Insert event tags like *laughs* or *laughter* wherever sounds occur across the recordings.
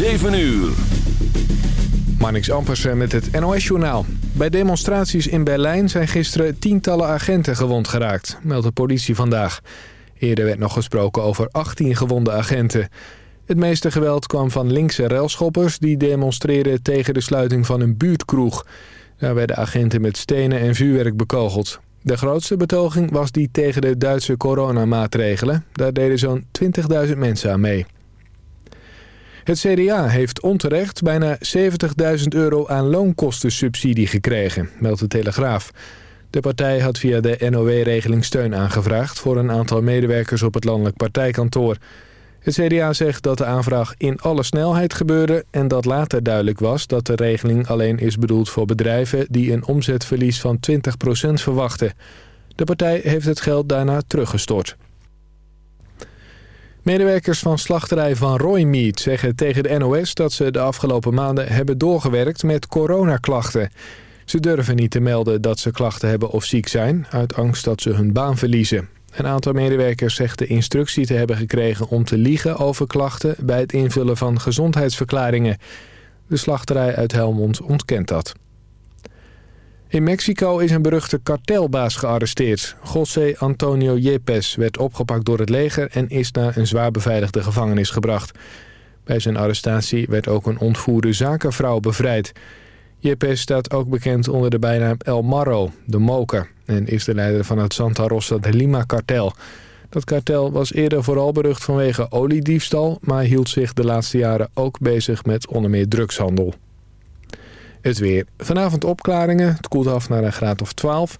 7 uur. Marnix Ampersen met het NOS-journaal. Bij demonstraties in Berlijn zijn gisteren tientallen agenten gewond geraakt, meldt de politie vandaag. Eerder werd nog gesproken over 18 gewonde agenten. Het meeste geweld kwam van linkse railschoppers die demonstreerden tegen de sluiting van een buurtkroeg. Daar werden agenten met stenen en vuurwerk bekogeld. De grootste betoging was die tegen de Duitse coronamaatregelen. Daar deden zo'n 20.000 mensen aan mee. Het CDA heeft onterecht bijna 70.000 euro aan loonkostensubsidie gekregen, meldt de Telegraaf. De partij had via de NOW-regeling steun aangevraagd voor een aantal medewerkers op het landelijk partijkantoor. Het CDA zegt dat de aanvraag in alle snelheid gebeurde en dat later duidelijk was dat de regeling alleen is bedoeld voor bedrijven die een omzetverlies van 20% verwachten. De partij heeft het geld daarna teruggestort. Medewerkers van slachterij Van Roymeat zeggen tegen de NOS dat ze de afgelopen maanden hebben doorgewerkt met coronaklachten. Ze durven niet te melden dat ze klachten hebben of ziek zijn, uit angst dat ze hun baan verliezen. Een aantal medewerkers zegt de instructie te hebben gekregen om te liegen over klachten bij het invullen van gezondheidsverklaringen. De slachterij uit Helmond ontkent dat. In Mexico is een beruchte kartelbaas gearresteerd. José Antonio Yepes werd opgepakt door het leger en is naar een zwaar beveiligde gevangenis gebracht. Bij zijn arrestatie werd ook een ontvoerde zakenvrouw bevrijd. Yepes staat ook bekend onder de bijnaam El Marro, de moker... en is de leider van het Santa Rosa de Lima-kartel. Dat kartel was eerder vooral berucht vanwege oliediefstal... maar hield zich de laatste jaren ook bezig met onder meer drugshandel. Het weer. Vanavond opklaringen. Het koelt af naar een graad of 12.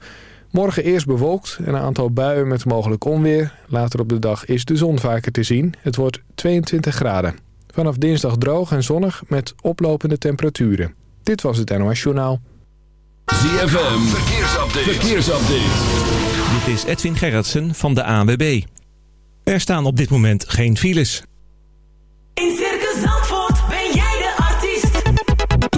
Morgen eerst bewolkt en een aantal buien met mogelijk onweer. Later op de dag is de zon vaker te zien. Het wordt 22 graden. Vanaf dinsdag droog en zonnig met oplopende temperaturen. Dit was het NOS Journaal. ZFM. Verkeersupdate. Verkeersupdate. Dit is Edwin Gerritsen van de ANWB. Er staan op dit moment geen files. In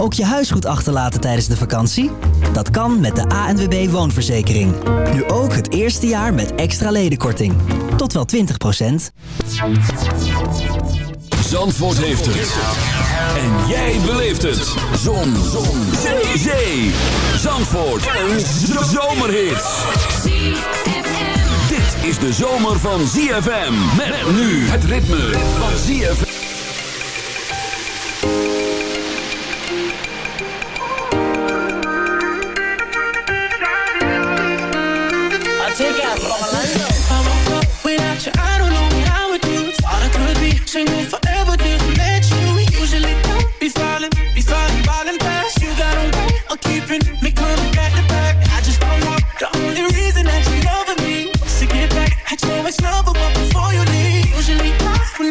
Ook je huis goed achterlaten tijdens de vakantie? Dat kan met de ANWB Woonverzekering. Nu ook het eerste jaar met extra ledenkorting. Tot wel 20% Zandvoort heeft het. En jij beleeft het. Zon. Zon. Zee. Zee. Zandvoort. Een zomerhit. Dit is de zomer van ZFM. Met nu het ritme van ZFM. Single forever. Usually don't fast. You got me coming to back. I just know the only reason that me to get back but before you leave, usually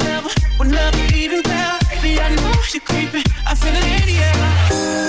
never, would never even care. Baby, I know you're creeping. I feel the air.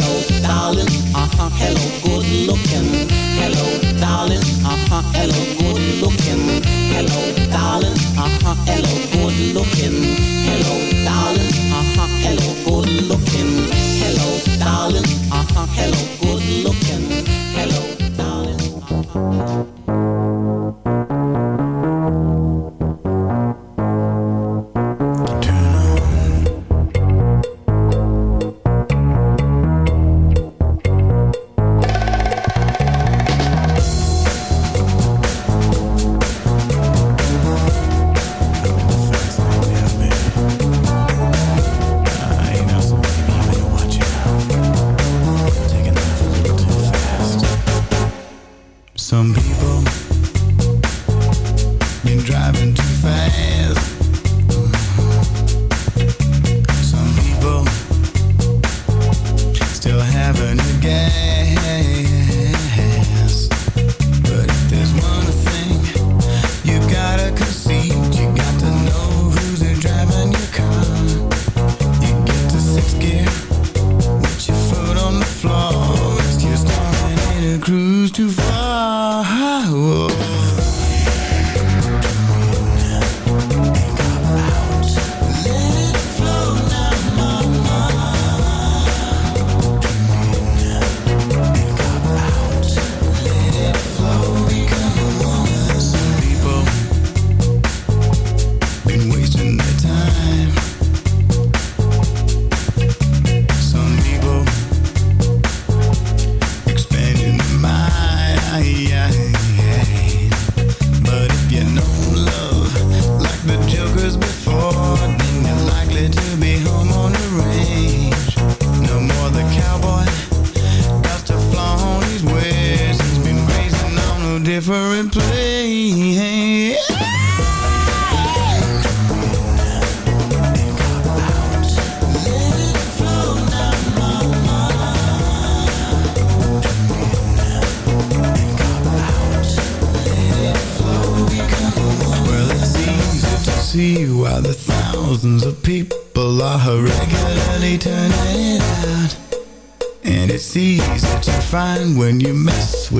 Hello, darling. Uh-huh, hello, good looking. Hello, darling. Uh-huh, hello, good looking. Hello, darling. Uh-huh, hello, good looking. Hello, darling. Uh-huh, hello, good looking. Hello, darling. Uh-huh, hello, good looking. Hello, darling.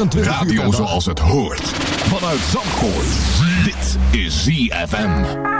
Radio Radio zoals het hoort. Vanuit Zandvoort. Dit is ZFM.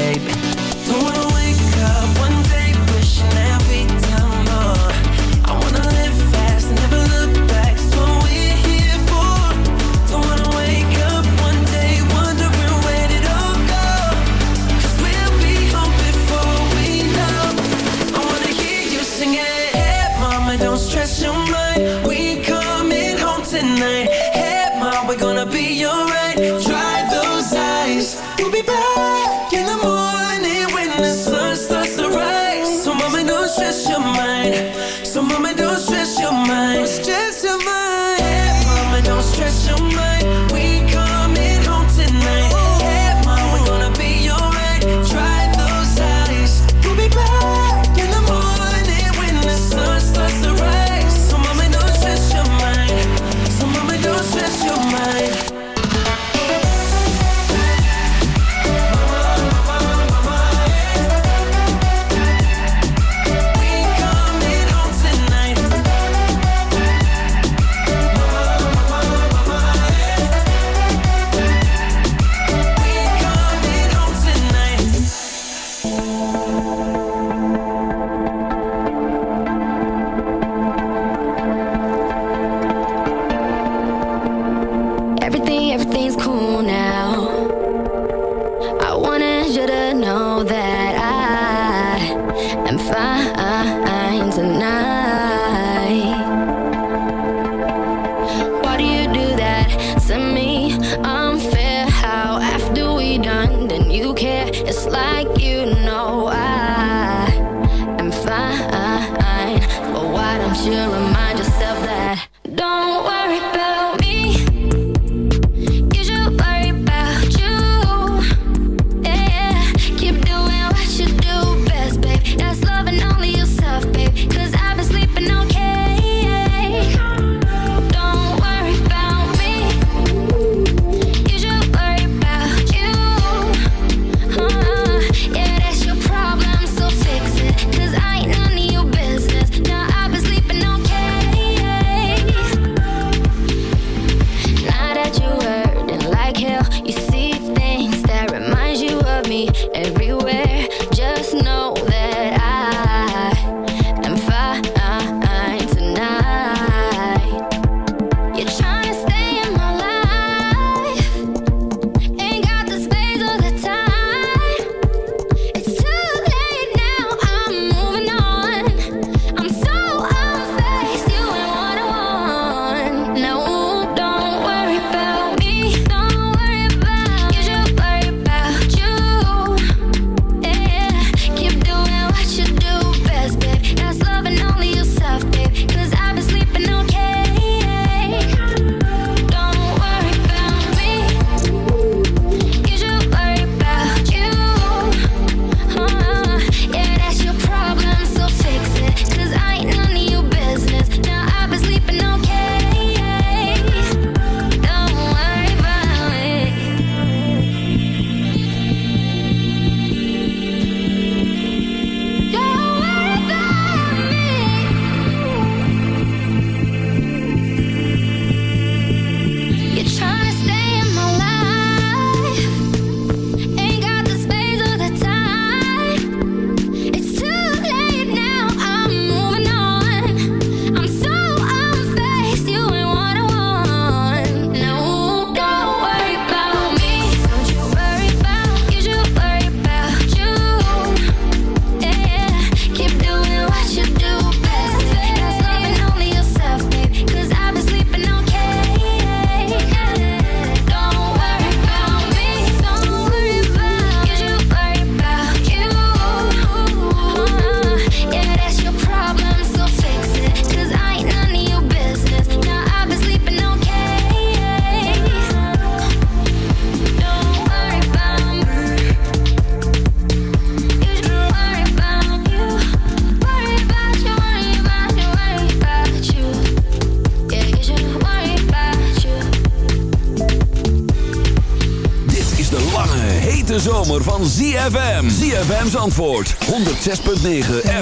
ZFM antwoord 106.9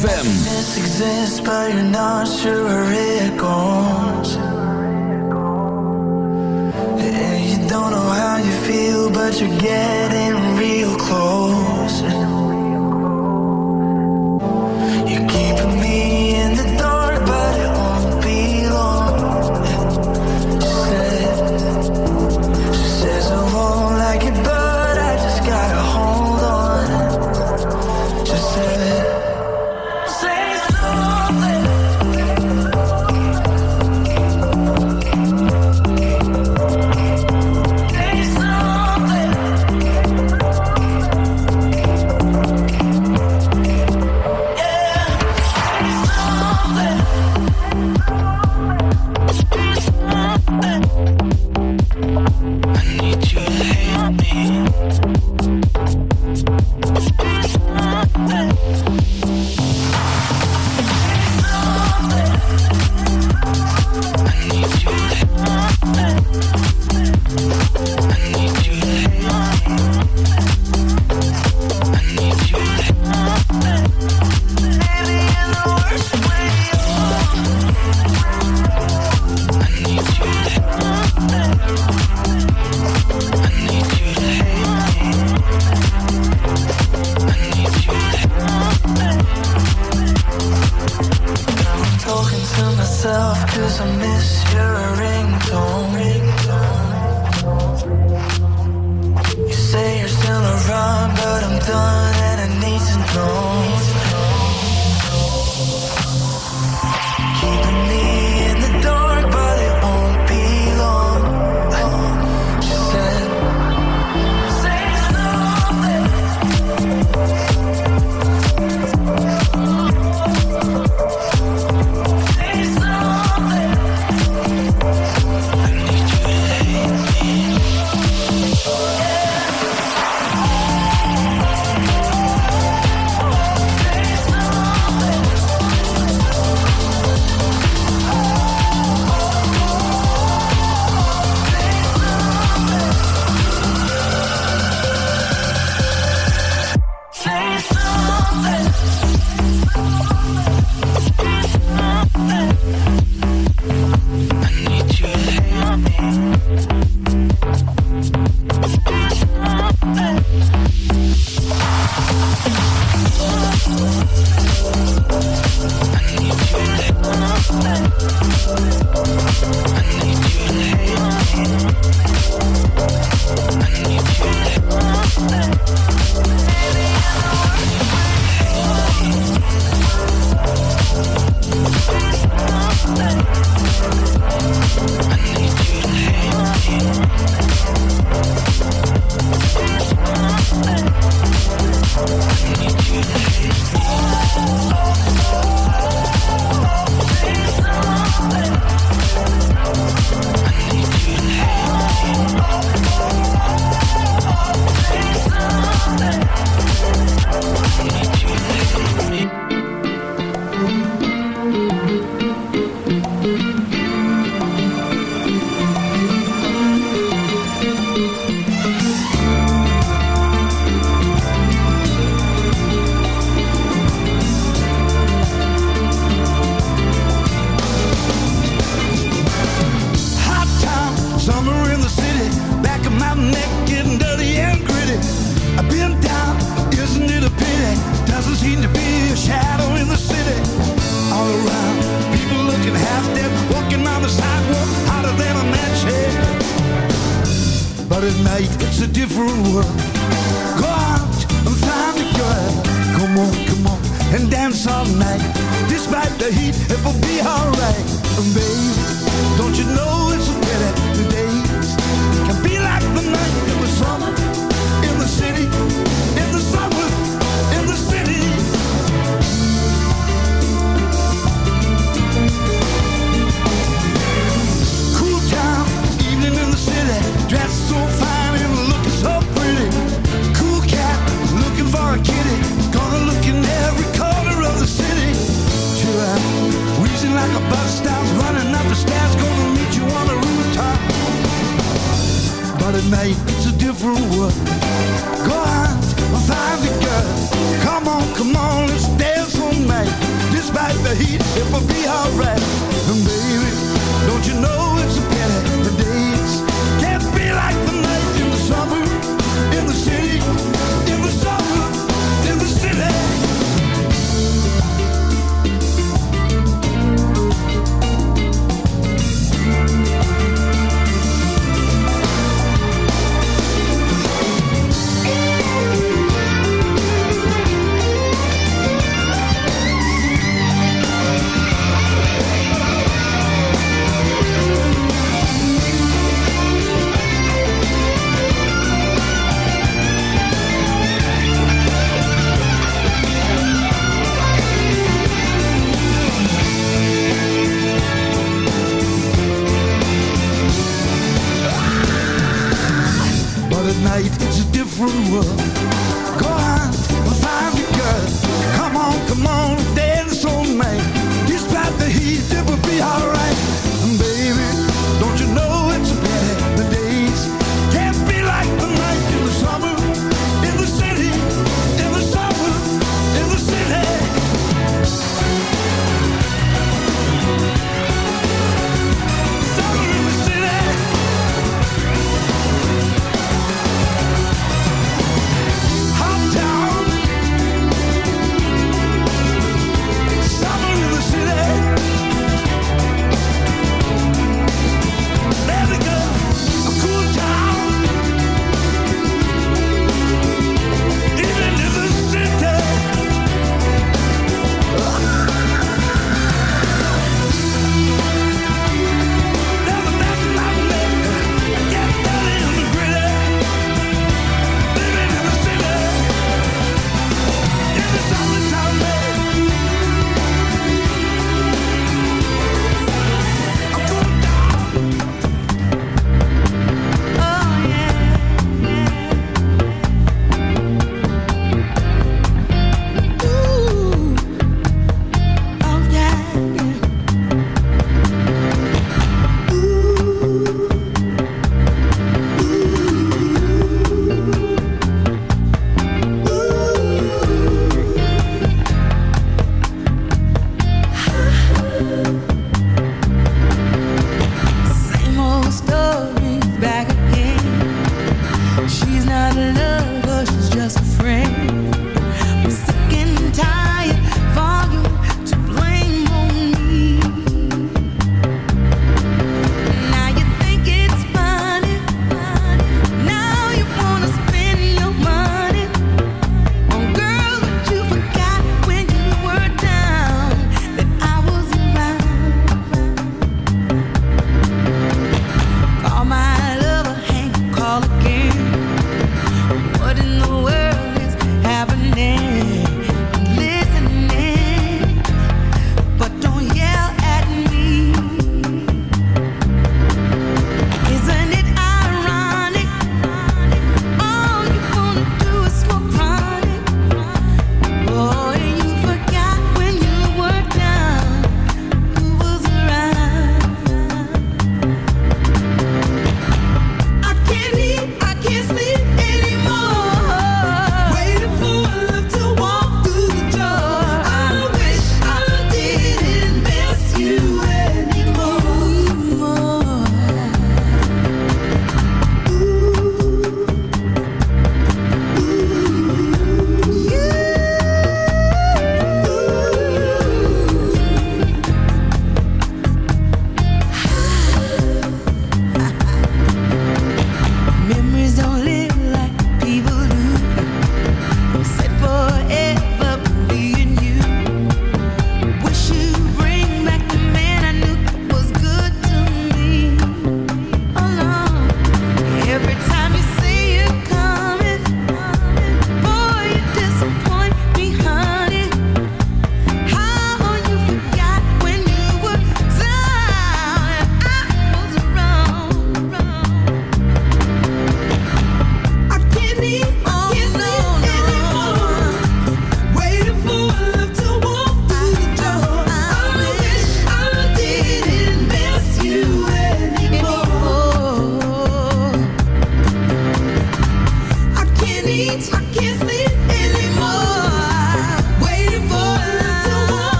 FM you don't know how you feel But you're getting real close. It's a different world. Go out and find a girl. Come on, come on, let's dance all night. Despite the heat, it will be alright. And baby, don't you know it's a pity Come on, come on, dance all night. Despite the heat, it will be alright.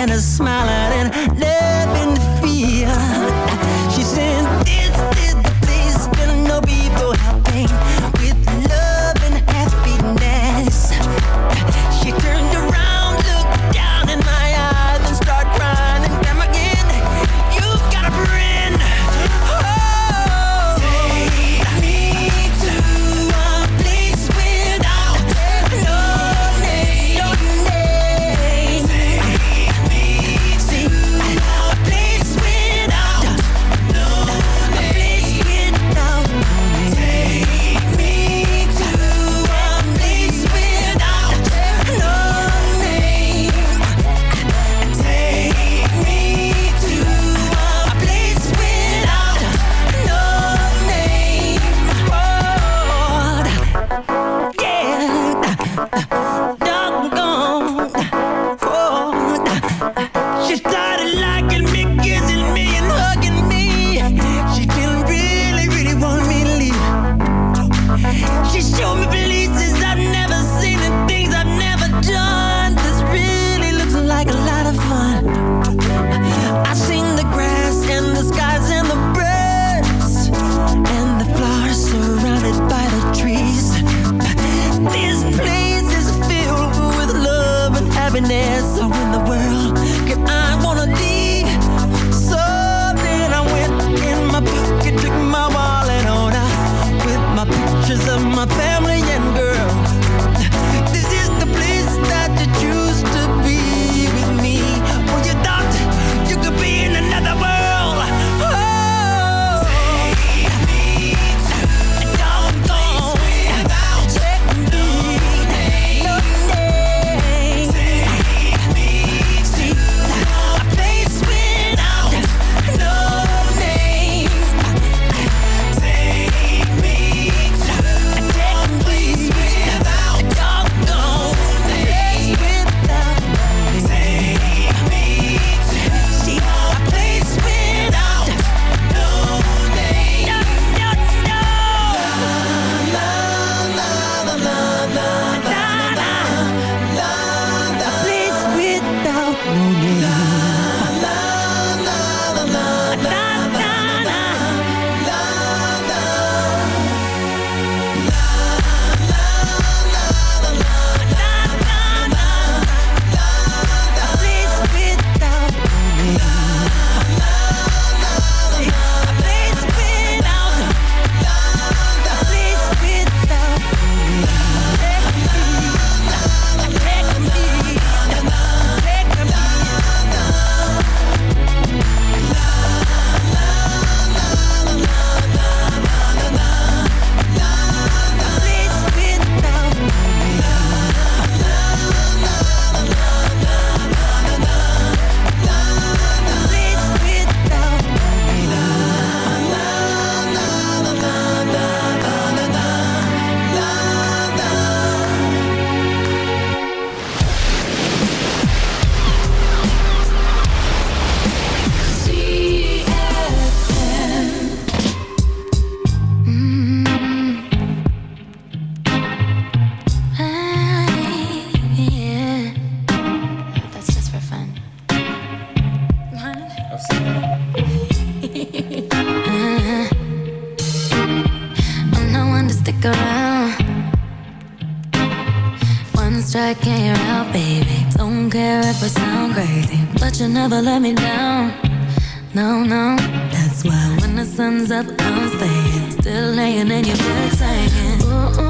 and a smile at it. gloves. *laughs* uh-huh. I'm the one to stick around. One strike and you're out, baby. Don't care if I sound crazy, but you never let me down. No, no, that's why when the sun's up, I'm staying. Still laying in your bed, saying, ooh, ooh.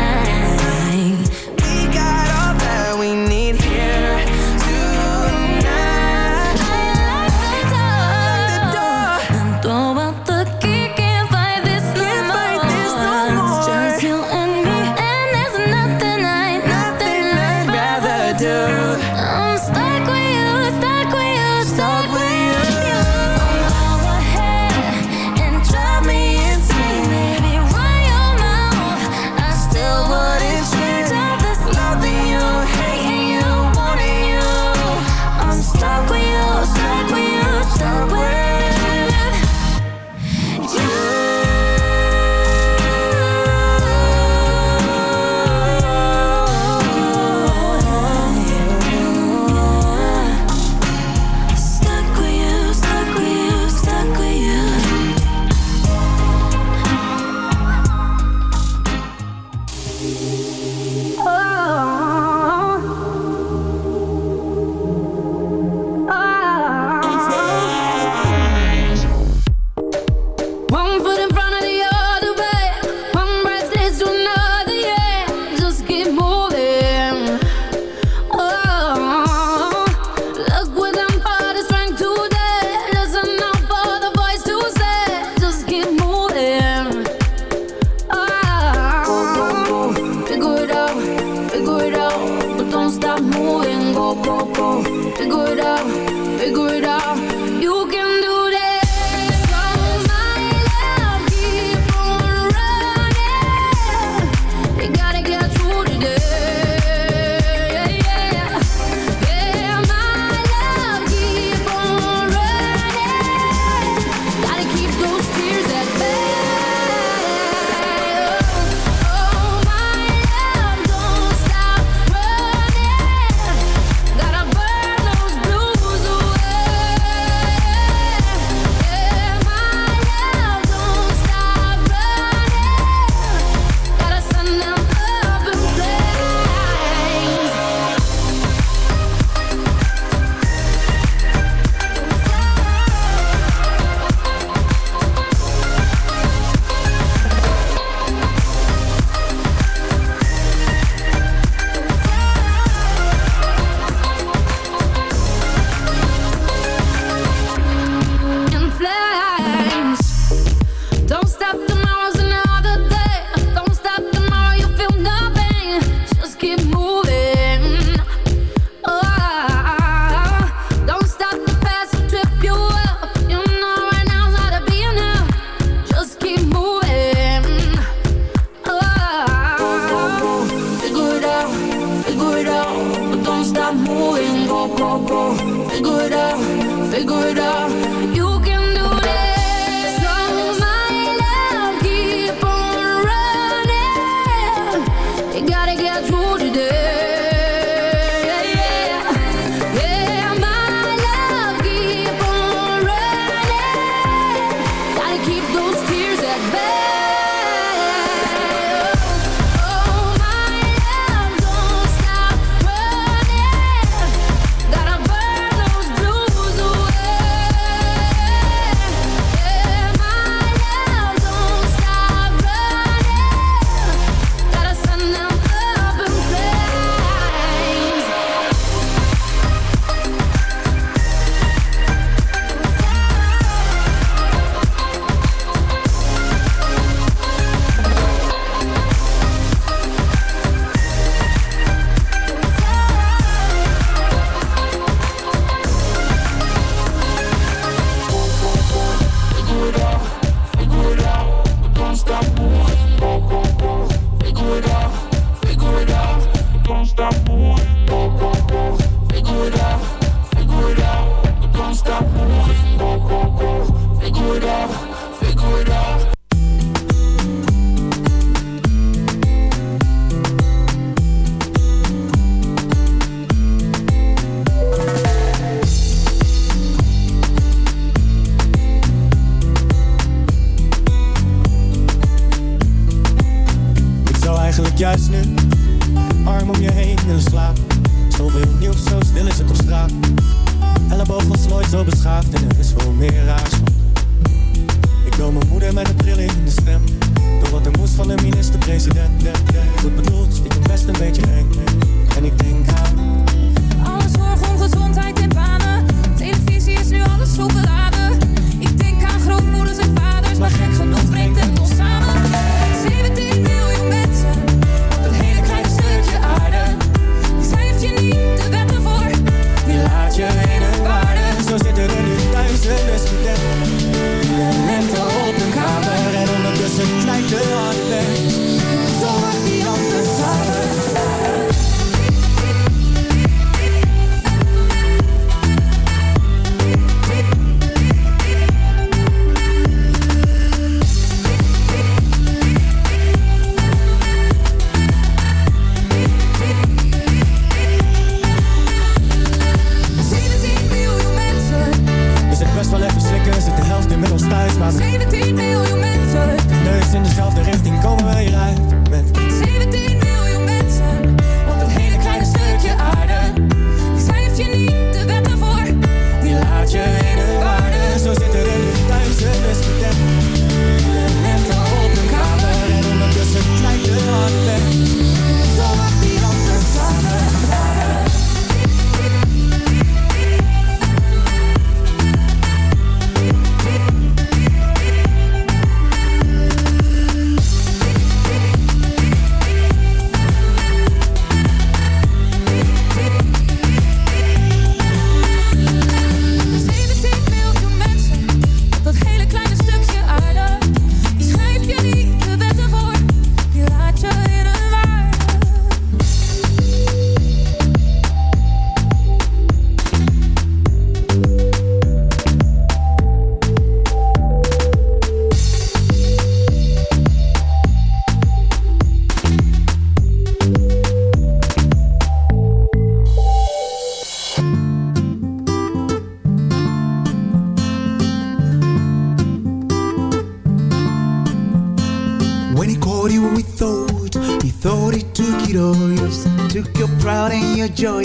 your joy,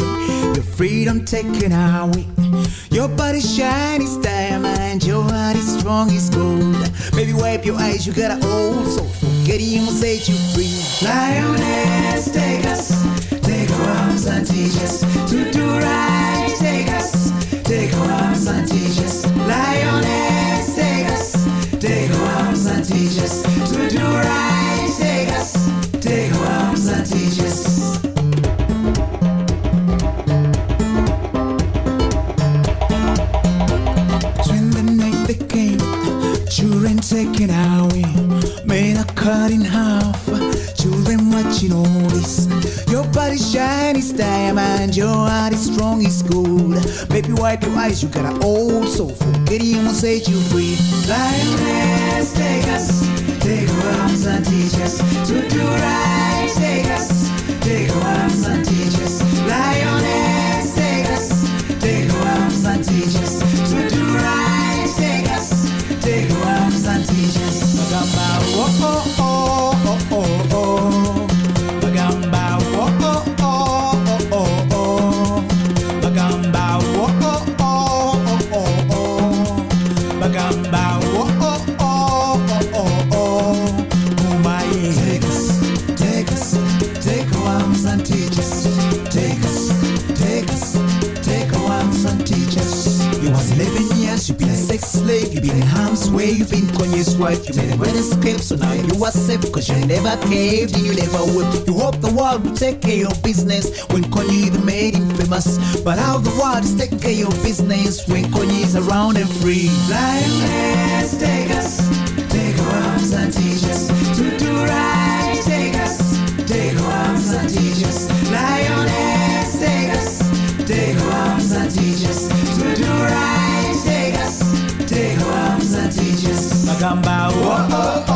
your freedom taken away. Your body shiny as diamond, your heart is strong as gold. Baby, wipe your eyes, you got an old soul. Forget him will set you free. Lioness, take us, take our arms and teach us to do right. Take us, take our arms and teach us. cut in half. Children watching all this. Your body's shiny, is diamond, your heart is strong is gold. Baby, wipe your eyes, you got an old soul. him and set you free. Lioness, take us, take our arms and teach us to do right. Take us, take our arms and teach us. Lioness, take us, take our arms and teach us to do right. Take us, take our arms and teach us. Oh, oh, oh. You was 11 years, you been a sex slave, you've been in harm's way, you've been Kanye's wife, you made a great escape, so now you are safe, cause you never caved you never will. You hope the world will take care of your business when Kanye even made him famous. But how the world is taking care of your business when Kanye is around and free. Lioness, take us, take our arms and teach us to do right. Take us, take our arms and teach us. Lioness, oh, oh, oh.